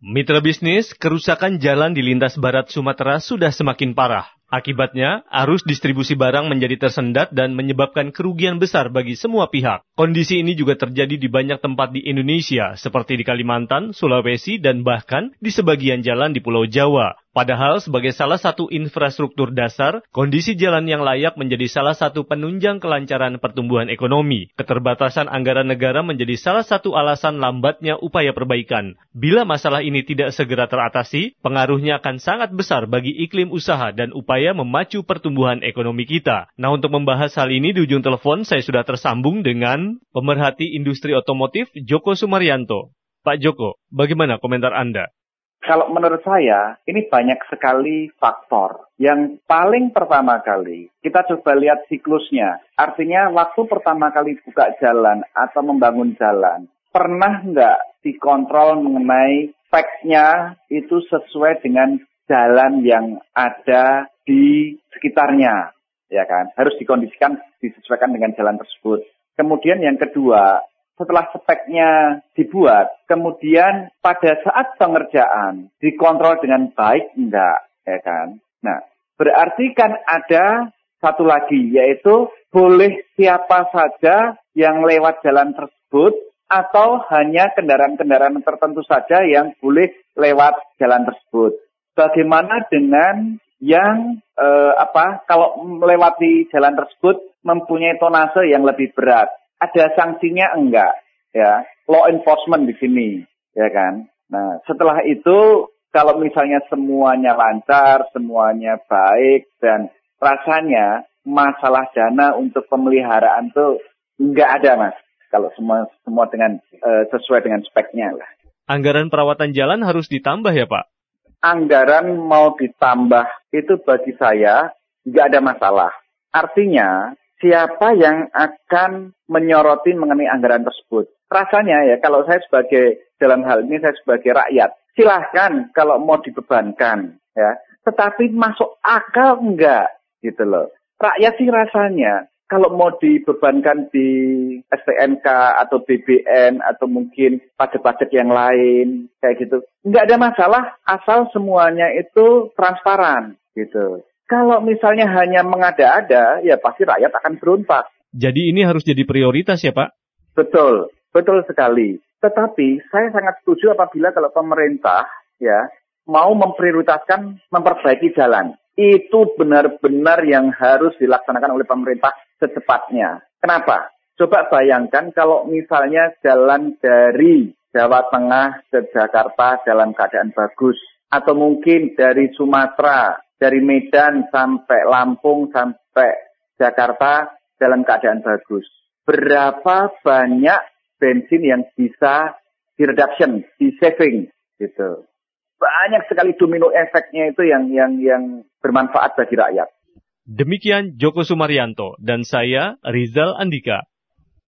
Mitra bisnis, kerusakan jalan di lintas barat Sumatera sudah semakin parah. Akibatnya, arus distribusi barang menjadi tersendat dan menyebabkan kerugian besar bagi semua pihak. Kondisi ini juga terjadi di banyak tempat di Indonesia, seperti di Kalimantan, Sulawesi, dan bahkan di sebagian jalan di Pulau Jawa. Padahal sebagai salah satu infrastruktur dasar, kondisi jalan yang layak menjadi salah satu penunjang kelancaran pertumbuhan ekonomi. Keterbatasan anggaran negara menjadi salah satu alasan lambatnya upaya perbaikan. Bila masalah ini tidak segera teratasi, pengaruhnya akan sangat besar bagi iklim usaha dan upaya memacu pertumbuhan ekonomi kita. Nah untuk membahas hal ini di ujung telepon saya sudah tersambung dengan pemerhati industri otomotif Joko Sumaryanto. Pak Joko, bagaimana komentar Anda? Kalau menurut saya, ini banyak sekali faktor. Yang paling pertama kali, kita coba lihat siklusnya. Artinya, waktu pertama kali buka jalan atau membangun jalan, pernah nggak dikontrol mengenai speknya itu sesuai dengan jalan yang ada di sekitarnya, ya kan? Harus dikondisikan, disesuaikan dengan jalan tersebut. Kemudian yang kedua, setelah speknya dibuat, kemudian pada saat pengerjaan dikontrol dengan baik enggak, ya kan? Nah, berarti kan ada satu lagi yaitu boleh siapa saja yang lewat jalan tersebut atau hanya kendaraan-kendaraan tertentu saja yang boleh lewat jalan tersebut. Bagaimana dengan yang eh, apa kalau melewati jalan tersebut mempunyai tonase yang lebih berat? ada sanksinya enggak? Ya law enforcement di sini ya kan? Nah setelah itu kalau misalnya semuanya lancar semuanya baik dan rasanya masalah dana untuk pemeliharaan tuh enggak ada mas. Kalau semua semua dengan uh, sesuai dengan speknya lah. Anggaran perawatan jalan harus ditambah ya pak anggaran mau ditambah itu bagi saya nggak ada masalah artinya siapa yang akan menyoroti mengenai anggaran tersebut. Rasanya ya kalau saya sebagai dalam hal ini saya sebagai rakyat, silahkan kalau mau dibebankan ya. Tetapi masuk akal enggak gitu loh. Rakyat sih rasanya kalau mau dibebankan di STNK atau BBN atau mungkin pajak-pajak yang lain kayak gitu, enggak ada masalah asal semuanya itu transparan gitu. Kalau misalnya hanya mengada-ada, ya pasti rakyat akan berontak. Jadi ini harus jadi prioritas ya Pak? Betul, betul sekali. Tetapi saya sangat setuju apabila kalau pemerintah ya mau memprioritaskan memperbaiki jalan. Itu benar-benar yang harus dilaksanakan oleh pemerintah secepatnya. Kenapa? Coba bayangkan kalau misalnya jalan dari Jawa Tengah ke Jakarta dalam keadaan bagus. Atau mungkin dari Sumatera dari Medan sampai Lampung sampai Jakarta dalam keadaan bagus. Berapa banyak bensin yang bisa di reduction, di saving gitu. Banyak sekali domino efeknya itu yang yang yang bermanfaat bagi rakyat. Demikian Joko Sumaryanto dan saya Rizal Andika.